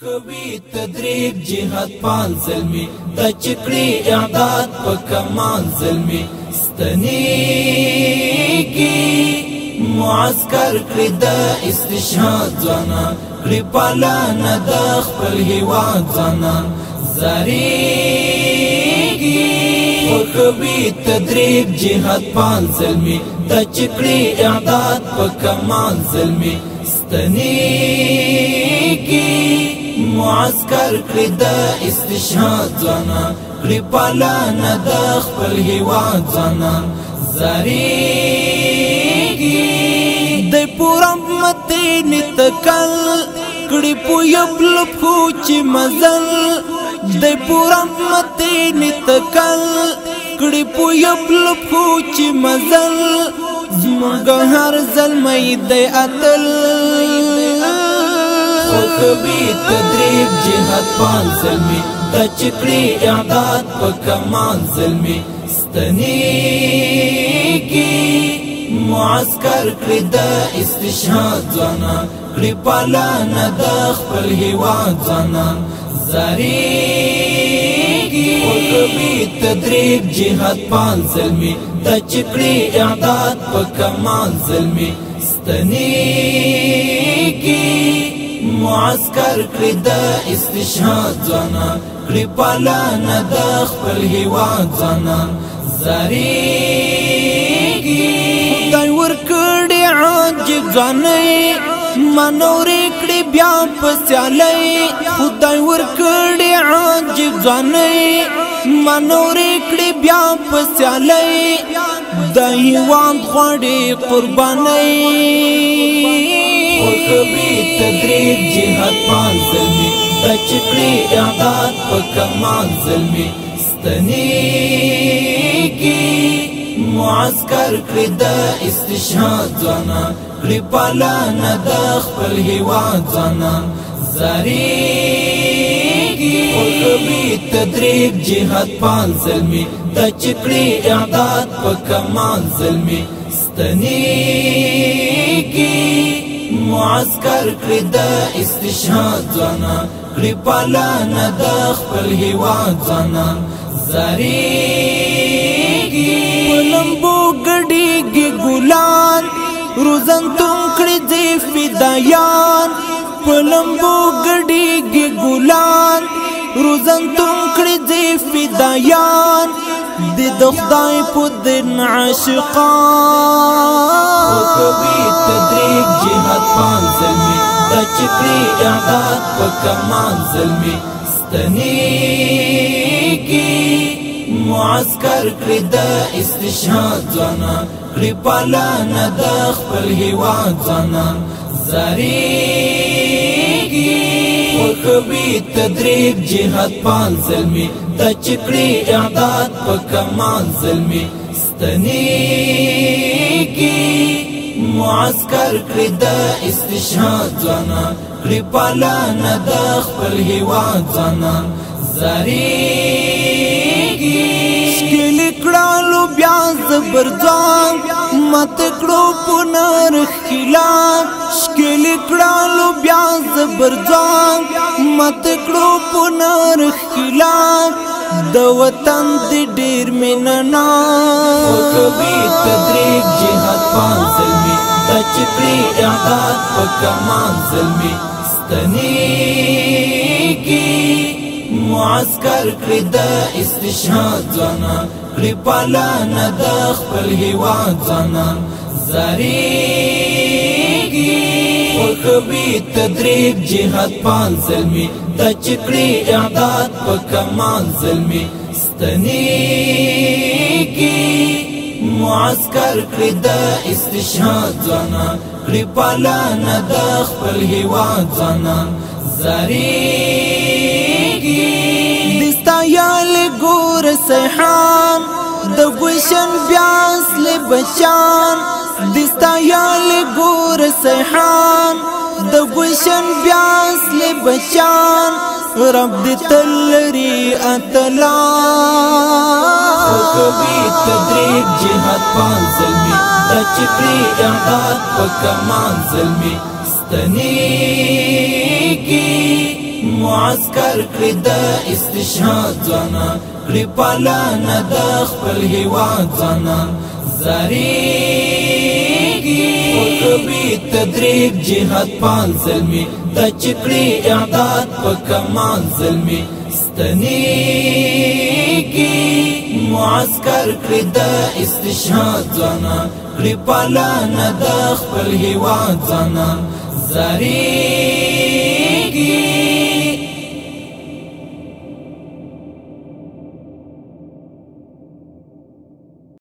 خوي تدریب جهاد پان زلمي د چکړي اعداد په کمان زلمي ستني کې معسكر کړی د استشهاد ځانا کړی پالانه د خپل هیواد ځانا زریږي خوي تدریب جهاد پان زلمي د چکړي اعداد په کمان زلمي وطنی کی معسكر کړی د استشهاد ځوانان کړی پالنه د خپل هیواد ځوانان زریږي د پوره امت نتکل کړی پوی بلب خو چې مزل د پوره امت نتکل کړی پوی بلب خو چې مزل زمونږ هر زلمی دی اتل خوکبی تدریب جهاد پال زلمی دا چکری اعداد پا کمان زلمی ستنی کی معسكر کړی د استشهاد ځانا کړی پالانه د خپل هیواد ځانا زری وکمی تدریب جهاد پان زلمی تا چکړی اعداد په کمال زلمی ستنیږي معسكر کړی د استشهاد ځانا کړی پالانه د خپل هیواد ځانا زریږي خدای ورکړی عاجز ځانې منورې کړی بیا په سیالې خدای ورکړی ځنې منورې کړې بیا په سیالۍ د هیواد خوړې قربانۍ ورکبي تدریج جهاد پانځلمي د چکړې اعداد په کمال ظلمي ستنې کې معسكر کړی د استشهاد ځوانان کړی پالنه د خپل هیواد ځوانان زریږي کړی تدریب جهاد پان زلمی د چکړی اعداد په کمان زلمی ستنی کی معسكر کړی د استشهاد ځانا کړی پالانه د خپل هیواد ځانا زریږي ولمبو ګډیږي ګلان روزن تم کړی دی فدایان پلمبو ګډیږي ګلان روزن تم کړی دی فدایان د خدای په دین عاشقان او کوي تدریج جهاد پان زلمي د چکري اعداد په کمان زلمي ستنی کی معسكر کړی د استشهاد ځانا کړی پالانه د خپل هیواد ځانا زریږي خوي تدریب جهاد پان زلمي د چکړي اعداد په کمان زلمي ستني کې معسكر کړی د استشهاد ځانا کړی پالا نه د خپل هیواد ځانا زریږي شکل کړه بیا زبر ځان مت کړو پنر خلاف مشکل کړالو بیا زبرځان مت کړو پنر خلاف د وطن د ډیر مننا او کبي تدریج جهاد پان زلمي د چتري اعداد په کمان زلمي ستني کی معسكر کړی د استشهاد ځانا کړی پالان د خپل هیواد ځانا زریږي کوي تدریب جهاد پان زلمی د چکړي اعداد په کمان زلمی ستنی کی معسكر کړی د استشهاد ځانا کړی پالانه د خپل هیواد ځانا زریږي دستا یال ګور سیحان د ګشن بیاس له بچان دستا یال ګور سیحان د ګلشن بیاس له بچان رب دې تلری اتلا کوي تدریج جهاد پان زلمی د چپری اعداد په کمان زلمی ستنی کی معسكر کړی د استشهاد ځوانان کړی پالنه د خپل هیواد ځانان زریږي کبي تدریج جهاد پال زلمي د چکړي اعداد په کمال زلمي ستنيږي معسكر کړی د استشهاد ځانان کړی پالنه د خپل هیواد ځانان زریږي